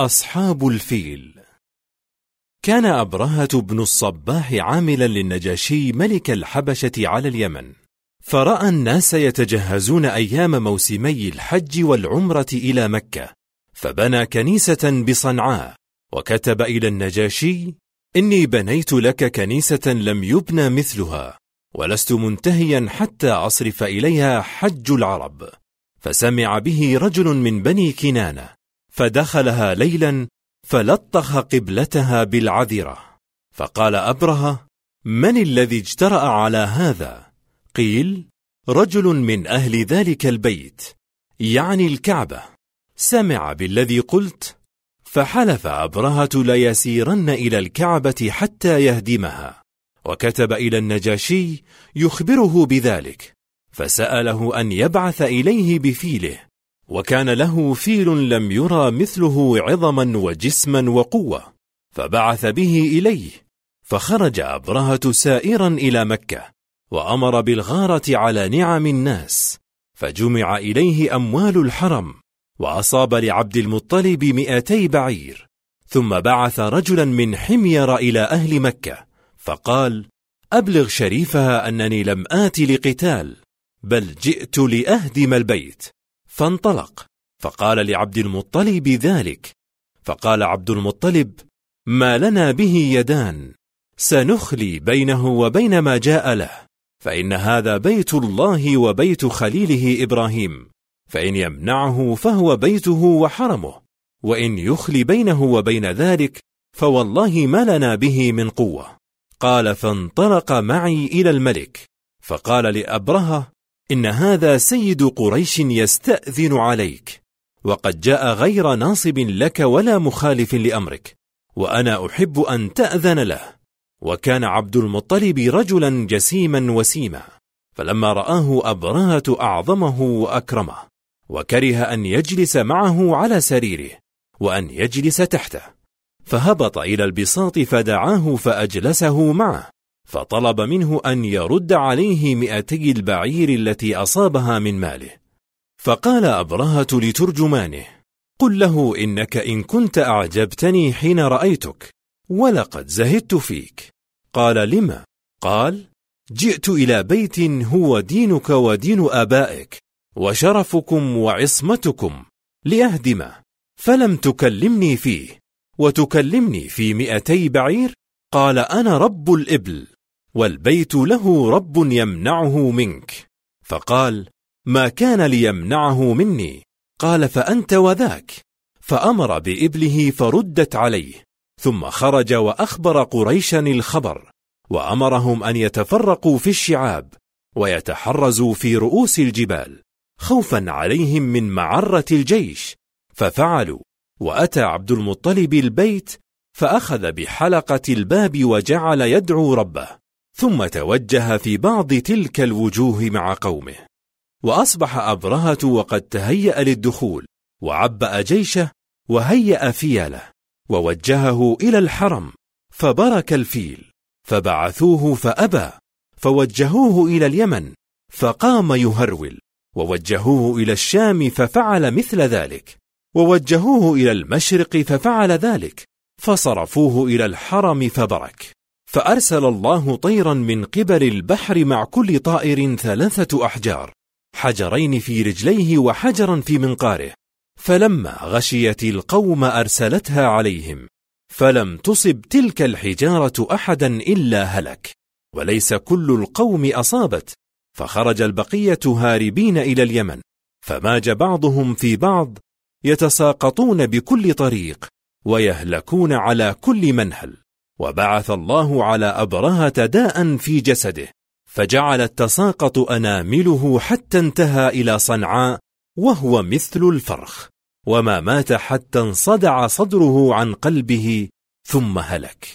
أصحاب الفيل. كان أبرهة بن الصباح عاملا للنجاشي ملك الحبشة على اليمن. فرأى الناس يتجهزون أيام موسمي الحج والعمرة إلى مكة. فبنى كنيسة بصنعاء. وكتب إلى النجاشي إني بنيت لك كنيسة لم يبنى مثلها. ولست منتهيا حتى أصرف إليها حج العرب. فسمع به رجل من بني كنانة. فدخلها ليلا فلطخ قبلتها بالعذرة. فقال أبرهة من الذي اجترأ على هذا؟ قيل رجل من أهل ذلك البيت يعني الكعبة. سمع بالذي قلت فحلف أبرهة ليسيرن إلى الكعبة حتى يهدمها. وكتب إلى النجاشي يخبره بذلك فسأله أن يبعث إليه بفيله. وكان له فيل لم يرى مثله عظما وجسما وقوة فبعث به إليه فخرج أبرهة سائرا إلى مكة وأمر بالغارة على نعم الناس فجمع إليه أموال الحرم وأصاب لعبد المطلب مئتي بعير ثم بعث رجلا من حمير إلى أهل مكة فقال أبلغ شريفها أنني لم آت لقتال بل جئت لأهدم البيت. فانطلق. فقال لعبد المطلب ذلك. فقال عبد المطلب ما لنا به يدان. سنخلي بينه وبين ما جاء له. فإن هذا بيت الله وبيت خليله إبراهيم. فإن يمنعه فهو بيته وحرمه. وإن يخلي بينه وبين ذلك فوالله ما لنا به من قوة. قال فانطلق معي إلى الملك. فقال لأبرهة إن هذا سيد قريش يستأذن عليك. وقد جاء غير ناصب لك ولا مخالف لأمرك وأنا أحب أن تأذن له. وكان عبد المطلب رجلا جسيما وسيما فلما رآه أبرهة أعظمه وأكرمه وكره أن يجلس معه على سريره وأن يجلس تحته. فهبط إلى البساط فدعاه فأجلسه معه. فطلب منه أن يرد عليه مئتي البعير التي أصابها من ماله. فقال أبرهة لترجمانه قل له إنك إن كنت أعجبتني حين رأيتك ولقد زهدت فيك. قال لما قال جئت إلى بيت هو دينك ودين آبائك وشرفكم وعصمتكم لأهدمه فلم تكلمني فيه وتكلمني في مئتي بعير؟ قال أنا رب الإبل. والبيت له رب يمنعه منك. فقال ما كان ليمنعه مني؟ قال فأنت وذاك. فأمر بإبله فردت عليه. ثم خرج وأخبر قريشا الخبر. وأمرهم أن يتفرقوا في الشعاب ويتحرزوا في رؤوس الجبال خوفا عليهم من معرة الجيش. ففعلوا وأتى عبد المطلب البيت فأخذ بحلقة الباب وجعل يدعو ربه. ثم توجه في بعض تلك الوجوه مع قومه. وأصبح أبرهة وقد تهيأ للدخول وعبأ جيشه وهيأ فيله ووجهه إلى الحرم فبرك الفيل فبعثوه فأبى فوجهوه إلى اليمن فقام يهرول ووجهوه إلى الشام ففعل مثل ذلك ووجهوه إلى المشرق ففعل ذلك فصرفوه إلى الحرم فبرك. فأرسل الله طيرا من قبل البحر مع كل طائر ثلاثة أحجار حجرين في رجليه وحجرا في منقاره. فلما غشيت القوم أرسلتها عليهم فلم تصب تلك الحجارة أحدا إلا هلك. وليس كل القوم أصابت فخرج البقية هاربين إلى اليمن. فماج بعضهم في بعض يتساقطون بكل طريق ويهلكون على كل منهل. وبعث الله على أبرهة داء في جسده فجعلت تساقط أنامله حتى انتهى إلى صنعاء وهو مثل الفرخ وما مات حتى انصدع صدره عن قلبه ثم هلك.